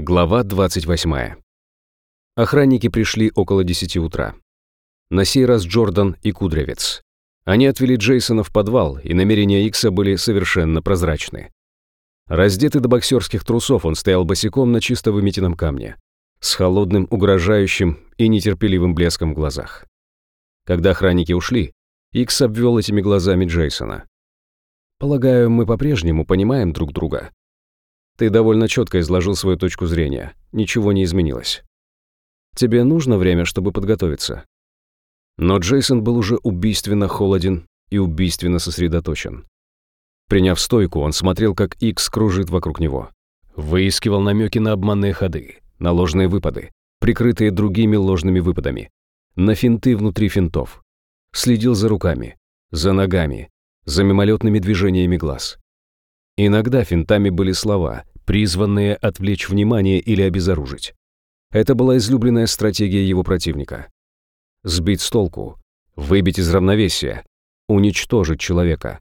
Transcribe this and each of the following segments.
Глава 28. Охранники пришли около 10 утра. На сей раз Джордан и Кудрявец. Они отвели Джейсона в подвал, и намерения Икса были совершенно прозрачны. Раздетый до боксерских трусов, он стоял босиком на чисто выметенном камне, с холодным, угрожающим и нетерпеливым блеском в глазах. Когда охранники ушли, Икс обвел этими глазами Джейсона. «Полагаю, мы по-прежнему понимаем друг друга», ты довольно четко изложил свою точку зрения. Ничего не изменилось. Тебе нужно время, чтобы подготовиться. Но Джейсон был уже убийственно холоден и убийственно сосредоточен. Приняв стойку, он смотрел, как Икс кружит вокруг него. Выискивал намеки на обманные ходы, на ложные выпады, прикрытые другими ложными выпадами, на финты внутри финтов. Следил за руками, за ногами, за мимолетными движениями глаз. Иногда финтами были слова, призванные отвлечь внимание или обезоружить. Это была излюбленная стратегия его противника. Сбить с толку, выбить из равновесия, уничтожить человека.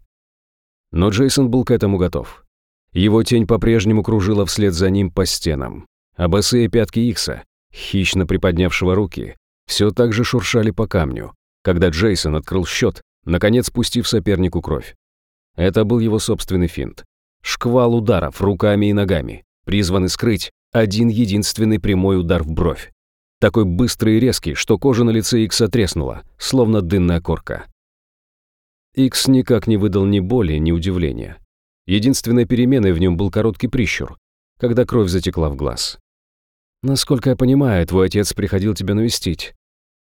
Но Джейсон был к этому готов. Его тень по-прежнему кружила вслед за ним по стенам, а босые пятки Икса, хищно приподнявшего руки, все так же шуршали по камню, когда Джейсон открыл счет, наконец пустив сопернику кровь. Это был его собственный финт. Шквал ударов руками и ногами, призванный скрыть один единственный прямой удар в бровь. Такой быстрый и резкий, что кожа на лице Икса треснула, словно дынная корка. Икс никак не выдал ни боли, ни удивления. Единственной переменой в нем был короткий прищур, когда кровь затекла в глаз. «Насколько я понимаю, твой отец приходил тебя навестить.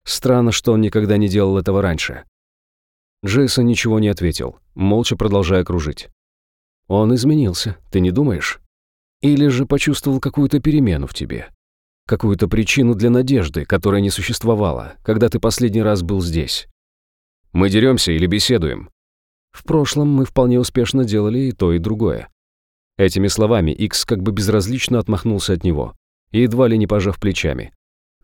Странно, что он никогда не делал этого раньше». Джейсон ничего не ответил, молча продолжая кружить. Он изменился, ты не думаешь? Или же почувствовал какую-то перемену в тебе? Какую-то причину для надежды, которая не существовала, когда ты последний раз был здесь? Мы деремся или беседуем? В прошлом мы вполне успешно делали и то, и другое. Этими словами Икс как бы безразлично отмахнулся от него, едва ли не пожав плечами.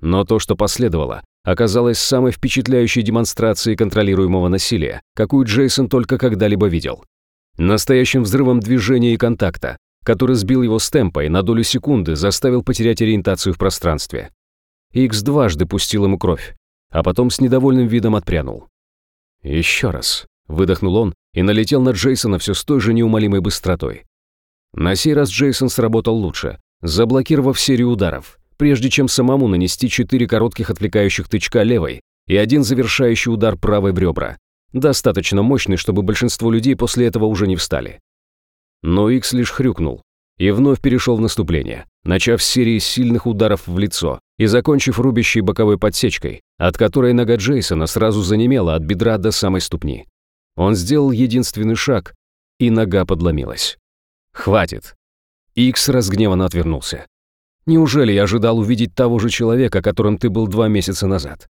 Но то, что последовало, оказалось самой впечатляющей демонстрацией контролируемого насилия, какую Джейсон только когда-либо видел. Настоящим взрывом движения и контакта, который сбил его с темпа и на долю секунды заставил потерять ориентацию в пространстве. Икс дважды пустил ему кровь, а потом с недовольным видом отпрянул. «Еще раз», — выдохнул он и налетел на Джейсона все с той же неумолимой быстротой. На сей раз Джейсон сработал лучше, заблокировав серию ударов, прежде чем самому нанести четыре коротких отвлекающих тычка левой и один завершающий удар правой в ребра, достаточно мощный, чтобы большинство людей после этого уже не встали. Но Икс лишь хрюкнул и вновь перешел в наступление, начав с серии сильных ударов в лицо и закончив рубящей боковой подсечкой, от которой нога Джейсона сразу занемела от бедра до самой ступни. Он сделал единственный шаг, и нога подломилась. «Хватит!» Икс разгневанно отвернулся. «Неужели я ожидал увидеть того же человека, которым ты был два месяца назад?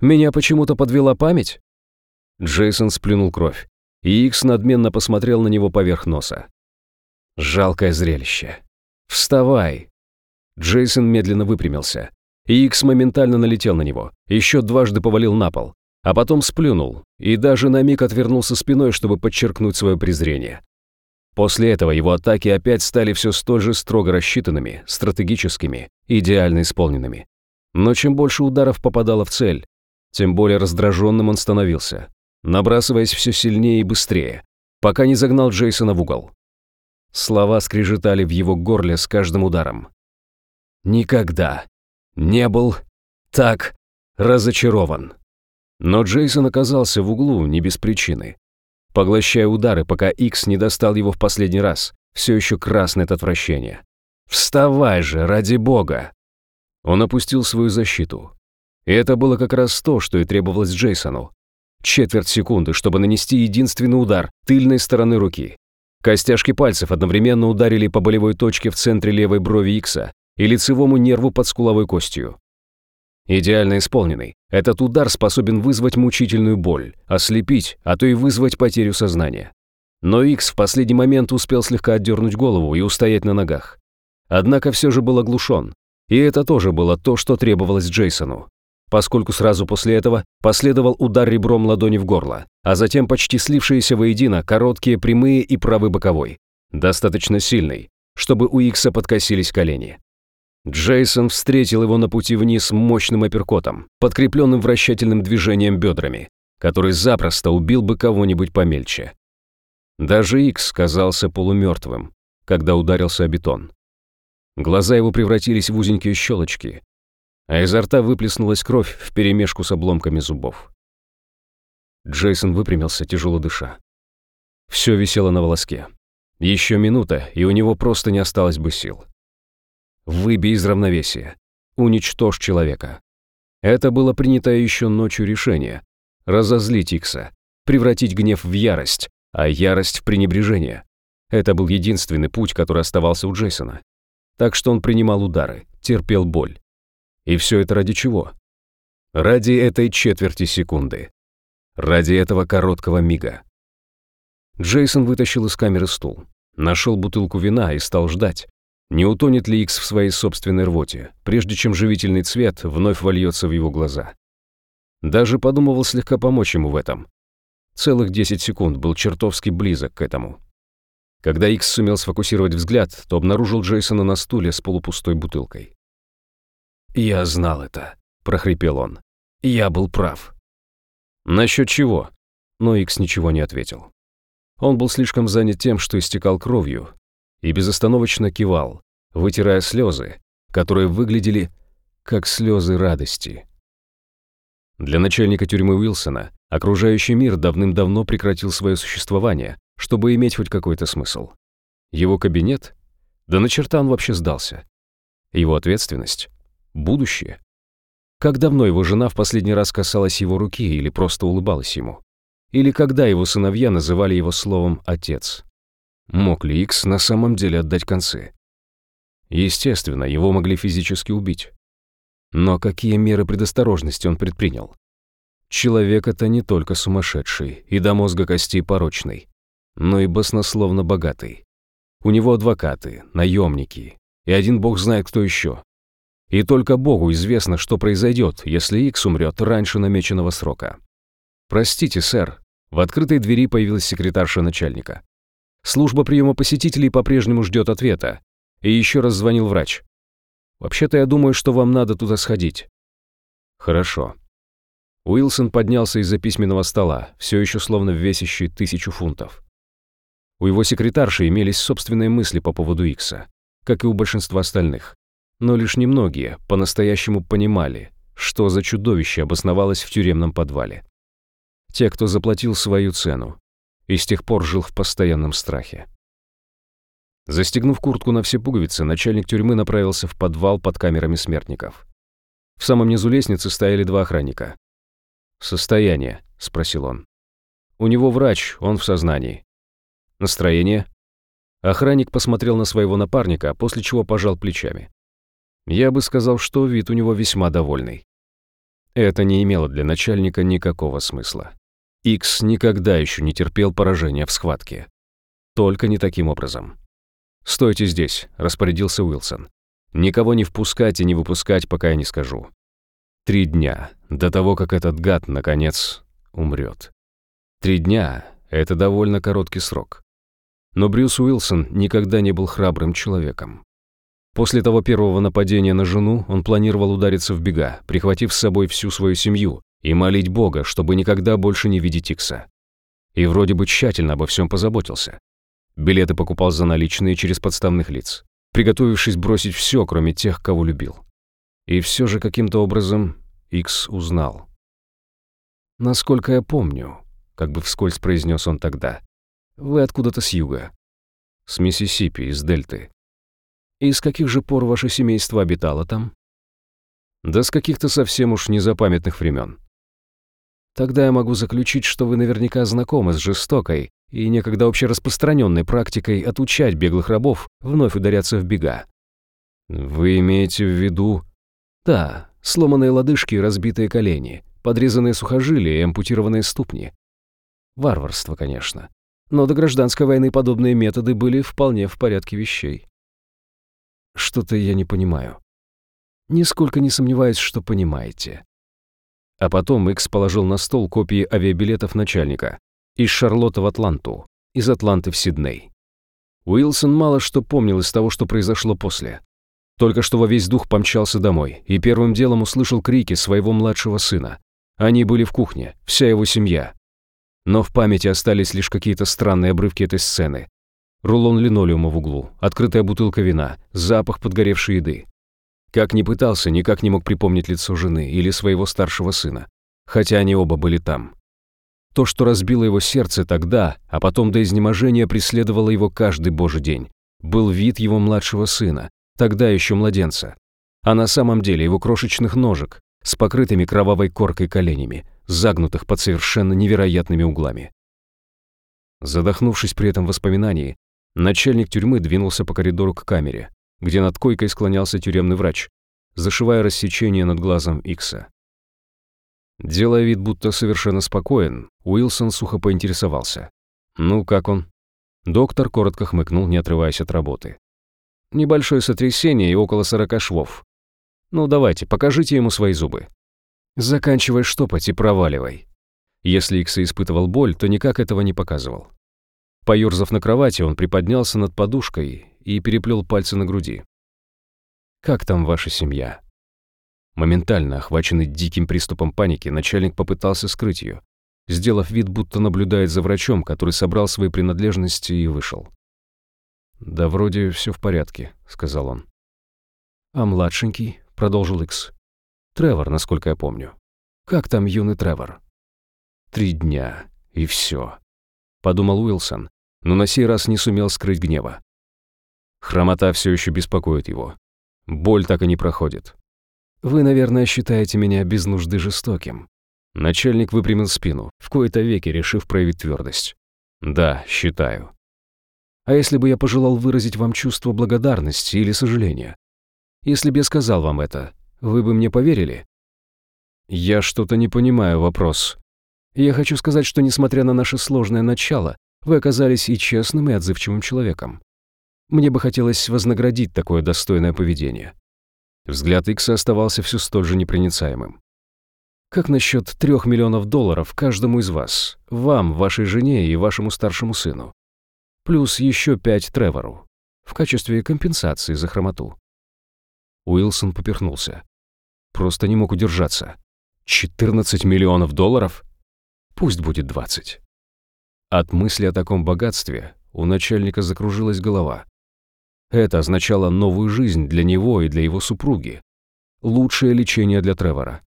Меня почему-то подвела память?» Джейсон сплюнул кровь, и Икс надменно посмотрел на него поверх носа. Жалкое зрелище. «Вставай!» Джейсон медленно выпрямился, Икс моментально налетел на него, еще дважды повалил на пол, а потом сплюнул и даже на миг отвернулся спиной, чтобы подчеркнуть свое презрение. После этого его атаки опять стали все столь же строго рассчитанными, стратегическими, идеально исполненными. Но чем больше ударов попадало в цель, тем более раздраженным он становился набрасываясь все сильнее и быстрее, пока не загнал Джейсона в угол. Слова скрежетали в его горле с каждым ударом. «Никогда не был так разочарован». Но Джейсон оказался в углу не без причины. Поглощая удары, пока Икс не достал его в последний раз, все еще красный от отвращения. «Вставай же, ради бога!» Он опустил свою защиту. И это было как раз то, что и требовалось Джейсону. Четверть секунды, чтобы нанести единственный удар тыльной стороны руки. Костяшки пальцев одновременно ударили по болевой точке в центре левой брови Икса и лицевому нерву под скуловой костью. Идеально исполненный, этот удар способен вызвать мучительную боль, ослепить, а то и вызвать потерю сознания. Но Икс в последний момент успел слегка отдернуть голову и устоять на ногах. Однако все же был оглушен, и это тоже было то, что требовалось Джейсону поскольку сразу после этого последовал удар ребром ладони в горло, а затем почти слившиеся воедино короткие прямые и правый боковой, достаточно сильный, чтобы у Икса подкосились колени. Джейсон встретил его на пути вниз мощным апперкотом, подкрепленным вращательным движением бедрами, который запросто убил бы кого-нибудь помельче. Даже Икс казался полумертвым, когда ударился о бетон. Глаза его превратились в узенькие щелочки, а изо рта выплеснулась кровь вперемешку с обломками зубов. Джейсон выпрямился, тяжело дыша. Все висело на волоске. Еще минута, и у него просто не осталось бы сил. Выбей из равновесия. Уничтожь человека. Это было принятое еще ночью решение. Разозлить Икса, превратить гнев в ярость, а ярость в пренебрежение. Это был единственный путь, который оставался у Джейсона. Так что он принимал удары, терпел боль. И все это ради чего? Ради этой четверти секунды. Ради этого короткого мига. Джейсон вытащил из камеры стул, нашел бутылку вина и стал ждать, не утонет ли Икс в своей собственной рвоте, прежде чем живительный цвет вновь вольется в его глаза. Даже подумывал слегка помочь ему в этом. Целых 10 секунд был чертовски близок к этому. Когда Икс сумел сфокусировать взгляд, то обнаружил Джейсона на стуле с полупустой бутылкой. «Я знал это», — прохрипел он. «Я был прав». «Насчет чего?» Но Икс ничего не ответил. Он был слишком занят тем, что истекал кровью, и безостановочно кивал, вытирая слезы, которые выглядели как слезы радости. Для начальника тюрьмы Уилсона окружающий мир давным-давно прекратил свое существование, чтобы иметь хоть какой-то смысл. Его кабинет? Да на черта он вообще сдался. Его ответственность? Будущее? Как давно его жена в последний раз касалась его руки или просто улыбалась ему? Или когда его сыновья называли его словом «отец»? Мог ли Икс на самом деле отдать концы? Естественно, его могли физически убить. Но какие меры предосторожности он предпринял? Человек это не только сумасшедший и до мозга костей порочный, но и баснословно богатый. У него адвокаты, наемники, и один бог знает кто еще. И только богу известно, что произойдет, если Икс умрет раньше намеченного срока. «Простите, сэр». В открытой двери появилась секретарша начальника. Служба приема посетителей по-прежнему ждет ответа. И еще раз звонил врач. Вообще-то я думаю, что вам надо туда сходить. Хорошо. Уилсон поднялся из-за письменного стола, все еще словно весящий тысячу фунтов. У его секретарши имелись собственные мысли по поводу Икса, как и у большинства остальных. Но лишь немногие по-настоящему понимали, что за чудовище обосновалось в тюремном подвале те, кто заплатил свою цену, и с тех пор жил в постоянном страхе. Застегнув куртку на все пуговицы, начальник тюрьмы направился в подвал под камерами смертников. В самом низу лестницы стояли два охранника. «Состояние?» — спросил он. «У него врач, он в сознании». «Настроение?» Охранник посмотрел на своего напарника, после чего пожал плечами. Я бы сказал, что вид у него весьма довольный. Это не имело для начальника никакого смысла. Икс никогда еще не терпел поражения в схватке. Только не таким образом. «Стойте здесь», — распорядился Уилсон. «Никого не впускать и не выпускать, пока я не скажу. Три дня, до того, как этот гад, наконец, умрет. Три дня — это довольно короткий срок. Но Брюс Уилсон никогда не был храбрым человеком. После того первого нападения на жену он планировал удариться в бега, прихватив с собой всю свою семью, и молить Бога, чтобы никогда больше не видеть Икса. И вроде бы тщательно обо всем позаботился. Билеты покупал за наличные через подставных лиц, приготовившись бросить все, кроме тех, кого любил. И все же каким-то образом Икс узнал. «Насколько я помню», — как бы вскользь произнес он тогда, — «вы откуда-то с юга». «С Миссисипи, из Дельты». «И с каких же пор ваше семейство обитало там?» «Да с каких-то совсем уж незапамятных времен. Тогда я могу заключить, что вы наверняка знакомы с жестокой и некогда общераспространенной практикой отучать беглых рабов вновь ударяться в бега. Вы имеете в виду... Да, сломанные лодыжки и разбитые колени, подрезанные сухожилия и ампутированные ступни. Варварство, конечно. Но до гражданской войны подобные методы были вполне в порядке вещей. Что-то я не понимаю. Нисколько не сомневаюсь, что понимаете. А потом Икс положил на стол копии авиабилетов начальника. Из Шарлотта в Атланту, из Атланты в Сидней. Уилсон мало что помнил из того, что произошло после. Только что во весь дух помчался домой и первым делом услышал крики своего младшего сына. Они были в кухне, вся его семья. Но в памяти остались лишь какие-то странные обрывки этой сцены. Рулон линолеума в углу, открытая бутылка вина, запах подгоревшей еды. Как ни пытался, никак не мог припомнить лицо жены или своего старшего сына, хотя они оба были там. То, что разбило его сердце тогда, а потом до изнеможения преследовало его каждый божий день, был вид его младшего сына, тогда еще младенца. А на самом деле его крошечных ножек с покрытыми кровавой коркой коленями, загнутых под совершенно невероятными углами. Задохнувшись при этом воспоминании, начальник тюрьмы двинулся по коридору к камере, где над койкой склонялся тюремный врач, зашивая рассечение над глазом Икса. Делая вид, будто совершенно спокоен, Уилсон сухо поинтересовался. «Ну, как он?» Доктор коротко хмыкнул, не отрываясь от работы. «Небольшое сотрясение и около сорока швов. Ну, давайте, покажите ему свои зубы. Заканчивай штопать и проваливай». Если Икса испытывал боль, то никак этого не показывал. Поёрзав на кровати, он приподнялся над подушкой и переплел пальцы на груди. «Как там ваша семья?» Моментально охваченный диким приступом паники, начальник попытался скрыть ее, сделав вид, будто наблюдает за врачом, который собрал свои принадлежности и вышел. «Да вроде все в порядке», — сказал он. «А младшенький?» — продолжил Икс. «Тревор, насколько я помню. Как там юный Тревор?» «Три дня, и все», — подумал Уилсон, но на сей раз не сумел скрыть гнева. Хромота все еще беспокоит его. Боль так и не проходит. Вы, наверное, считаете меня без нужды жестоким. Начальник выпрямил спину, в кои-то веки решив проявить твердость. Да, считаю. А если бы я пожелал выразить вам чувство благодарности или сожаления? Если бы я сказал вам это, вы бы мне поверили? Я что-то не понимаю вопрос. Я хочу сказать, что несмотря на наше сложное начало, вы оказались и честным, и отзывчивым человеком. Мне бы хотелось вознаградить такое достойное поведение. Взгляд Икса оставался все столь же непроницаемым. «Как насчет трех миллионов долларов каждому из вас, вам, вашей жене и вашему старшему сыну? Плюс еще пять Тревору, в качестве компенсации за хромоту». Уилсон поперхнулся. Просто не мог удержаться. «14 миллионов долларов? Пусть будет 20». От мысли о таком богатстве у начальника закружилась голова. Это означало новую жизнь для него и для его супруги. Лучшее лечение для Тревора.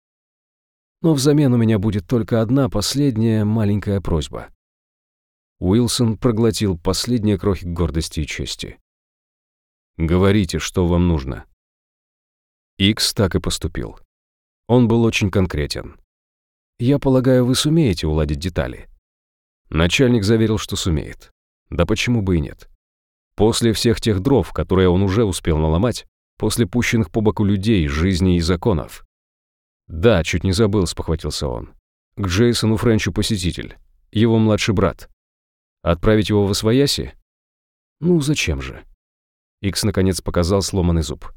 Но взамен у меня будет только одна последняя маленькая просьба. Уилсон проглотил последние крохи гордости и чести. «Говорите, что вам нужно». Икс так и поступил. Он был очень конкретен. «Я полагаю, вы сумеете уладить детали». Начальник заверил, что сумеет. Да почему бы и нет. После всех тех дров, которые он уже успел наломать, после пущенных по боку людей, жизни и законов. «Да, чуть не забыл», — спохватился он. «К Джейсону Френчу посетитель, его младший брат. Отправить его в Освояси? Ну, зачем же?» Икс наконец показал сломанный зуб.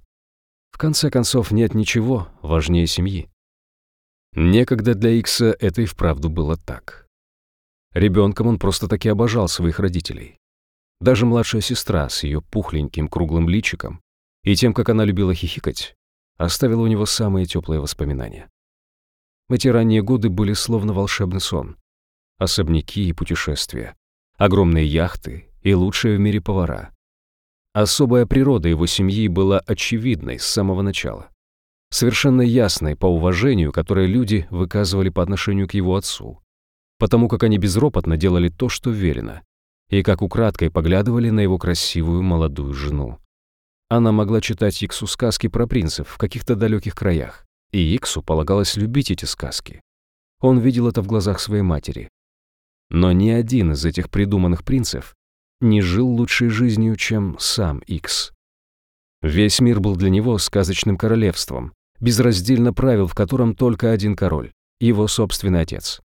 В конце концов, нет ничего важнее семьи. Некогда для Икса это и вправду было так. Ребенком он просто-таки обожал своих родителей. Даже младшая сестра с ее пухленьким круглым личиком и тем, как она любила хихикать, оставила у него самые теплые воспоминания. Эти ранние годы были словно волшебный сон. Особняки и путешествия, огромные яхты и лучшие в мире повара. Особая природа его семьи была очевидной с самого начала. Совершенно ясной по уважению, которое люди выказывали по отношению к его отцу. Потому как они безропотно делали то, что верено, и как украдкой поглядывали на его красивую молодую жену. Она могла читать Иксу сказки про принцев в каких-то далеких краях, и Иксу полагалось любить эти сказки. Он видел это в глазах своей матери. Но ни один из этих придуманных принцев не жил лучшей жизнью, чем сам Икс. Весь мир был для него сказочным королевством, безраздельно правил в котором только один король — его собственный отец.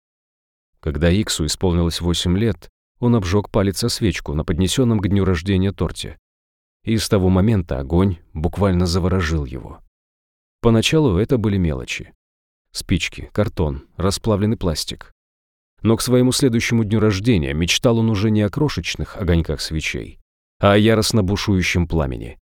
Когда Иксу исполнилось 8 лет, он обжег палец о свечку на поднесенном к дню рождения торте. И с того момента огонь буквально заворожил его. Поначалу это были мелочи. Спички, картон, расплавленный пластик. Но к своему следующему дню рождения мечтал он уже не о крошечных огоньках свечей, а о яростно бушующем пламени.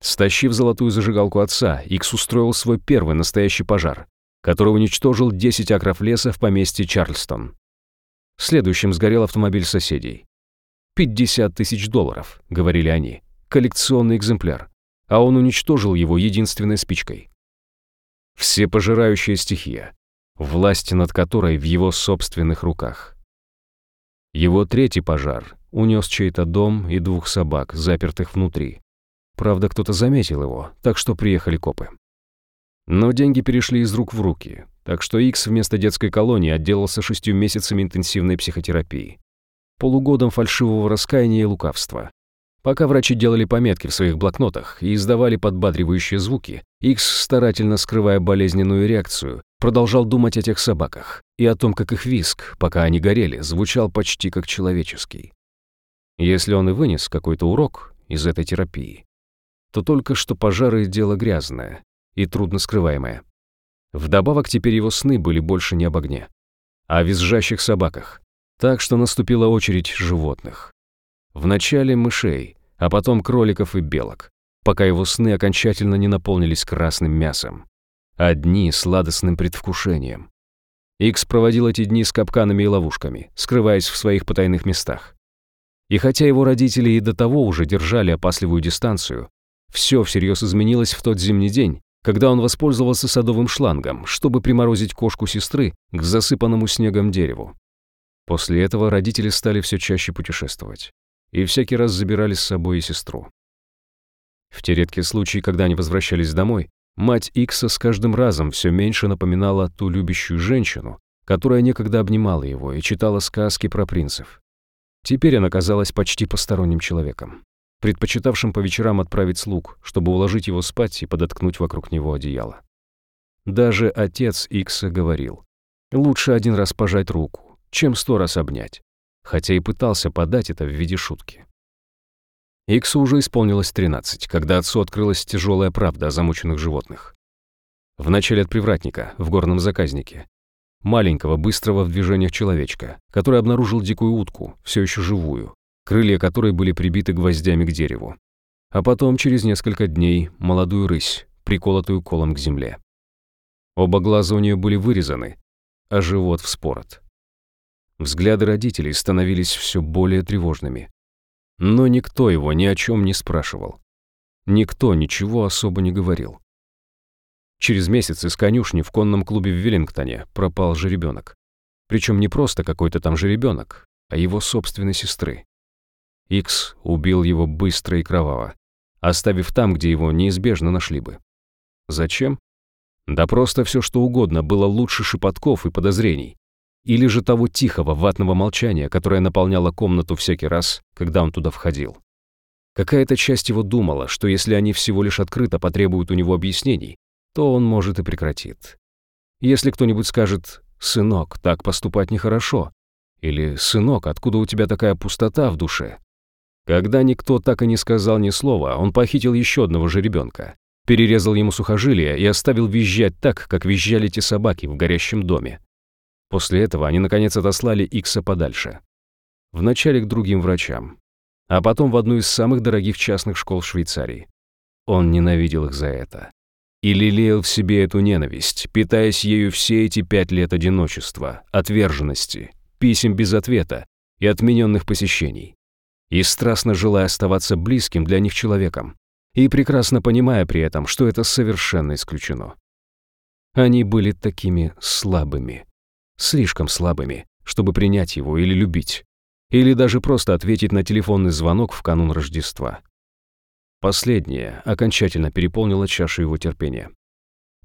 Стащив золотую зажигалку отца, Икс устроил свой первый настоящий пожар, который уничтожил 10 акров леса в поместье Чарльстон. Следующим сгорел автомобиль соседей. 50 тысяч долларов, говорили они, коллекционный экземпляр, а он уничтожил его единственной спичкой. Всепожирающая стихия, власть над которой в его собственных руках. Его третий пожар унес чей-то дом и двух собак, запертых внутри. Правда, кто-то заметил его, так что приехали копы. Но деньги перешли из рук в руки, так что Икс вместо детской колонии отделался шестью месяцами интенсивной психотерапии, полугодом фальшивого раскаяния и лукавства. Пока врачи делали пометки в своих блокнотах и издавали подбадривающие звуки, Икс, старательно скрывая болезненную реакцию, продолжал думать о тех собаках и о том, как их виск, пока они горели, звучал почти как человеческий. Если он и вынес какой-то урок из этой терапии, то только что пожары — дело грязное и трудно скрываемое. Вдобавок теперь его сны были больше не об огне, а о визжащих собаках. Так что наступила очередь животных. Вначале мышей, а потом кроликов и белок, пока его сны окончательно не наполнились красным мясом. Одни сладостным предвкушением. Икс проводил эти дни с капканами и ловушками, скрываясь в своих потайных местах. И хотя его родители и до того уже держали опасливую дистанцию, все всерьез изменилось в тот зимний день, когда он воспользовался садовым шлангом, чтобы приморозить кошку сестры к засыпанному снегом дереву. После этого родители стали все чаще путешествовать и всякий раз забирали с собой и сестру. В те редкие случаи, когда они возвращались домой, мать Икса с каждым разом все меньше напоминала ту любящую женщину, которая некогда обнимала его и читала сказки про принцев. Теперь она казалась почти посторонним человеком предпочитавшим по вечерам отправить слуг, чтобы уложить его спать и подоткнуть вокруг него одеяло. Даже отец Икса говорил, лучше один раз пожать руку, чем сто раз обнять, хотя и пытался подать это в виде шутки. Иксу уже исполнилось 13, когда отцу открылась тяжелая правда о замученных животных. Вначале от привратника, в горном заказнике, маленького, быстрого в движениях человечка, который обнаружил дикую утку, все еще живую, крылья которой были прибиты гвоздями к дереву. А потом, через несколько дней, молодую рысь, приколотую колом к земле. Оба глаза у нее были вырезаны, а живот вспорот. Взгляды родителей становились все более тревожными. Но никто его ни о чем не спрашивал. Никто ничего особо не говорил. Через месяц из конюшни в конном клубе в Веллингтоне пропал жеребенок. Причем не просто какой-то там жеребенок, а его собственной сестры. Икс убил его быстро и кроваво, оставив там, где его неизбежно нашли бы. Зачем? Да просто все что угодно было лучше шепотков и подозрений. Или же того тихого, ватного молчания, которое наполняло комнату всякий раз, когда он туда входил. Какая-то часть его думала, что если они всего лишь открыто потребуют у него объяснений, то он, может, и прекратит. Если кто-нибудь скажет «Сынок, так поступать нехорошо», или «Сынок, откуда у тебя такая пустота в душе?», когда никто так и не сказал ни слова, он похитил еще одного жеребенка, перерезал ему сухожилие и оставил визжать так, как визжали те собаки в горящем доме. После этого они, наконец, отослали Икса подальше. Вначале к другим врачам, а потом в одну из самых дорогих частных школ Швейцарии. Он ненавидел их за это. И лелеял в себе эту ненависть, питаясь ею все эти пять лет одиночества, отверженности, писем без ответа и отмененных посещений и страстно желая оставаться близким для них человеком, и прекрасно понимая при этом, что это совершенно исключено. Они были такими слабыми, слишком слабыми, чтобы принять его или любить, или даже просто ответить на телефонный звонок в канун Рождества. Последнее окончательно переполнило чашу его терпения.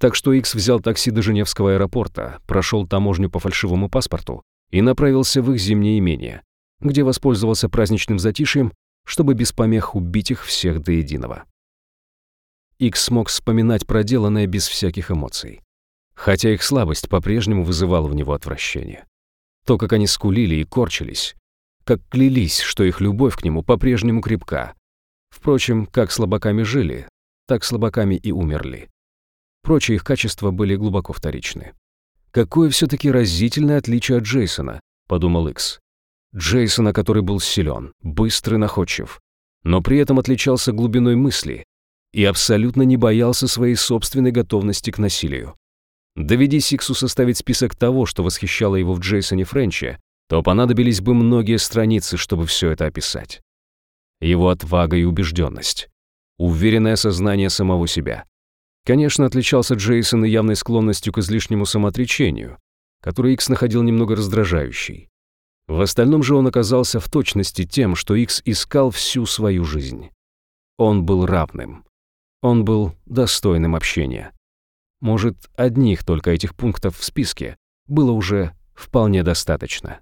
Так что Икс взял такси до Женевского аэропорта, прошел таможню по фальшивому паспорту и направился в их зимнее имение, где воспользовался праздничным затишьем, чтобы без помех убить их всех до единого. Икс смог вспоминать проделанное без всяких эмоций. Хотя их слабость по-прежнему вызывала в него отвращение. То, как они скулили и корчились, как клялись, что их любовь к нему по-прежнему крепка. Впрочем, как слабаками жили, так слабаками и умерли. Прочие их качества были глубоко вторичны. «Какое все-таки разительное отличие от Джейсона», — подумал Икс. Джейсона, который был силен, быстрый, находчив, но при этом отличался глубиной мысли и абсолютно не боялся своей собственной готовности к насилию. Доведи Сиксу составить список того, что восхищало его в Джейсоне Френче, то понадобились бы многие страницы, чтобы все это описать. Его отвага и убежденность, уверенное сознание самого себя. Конечно, отличался Джейсон и явной склонностью к излишнему самоотречению, который Икс находил немного раздражающей. В остальном же он оказался в точности тем, что Икс искал всю свою жизнь. Он был равным. Он был достойным общения. Может, одних только этих пунктов в списке было уже вполне достаточно.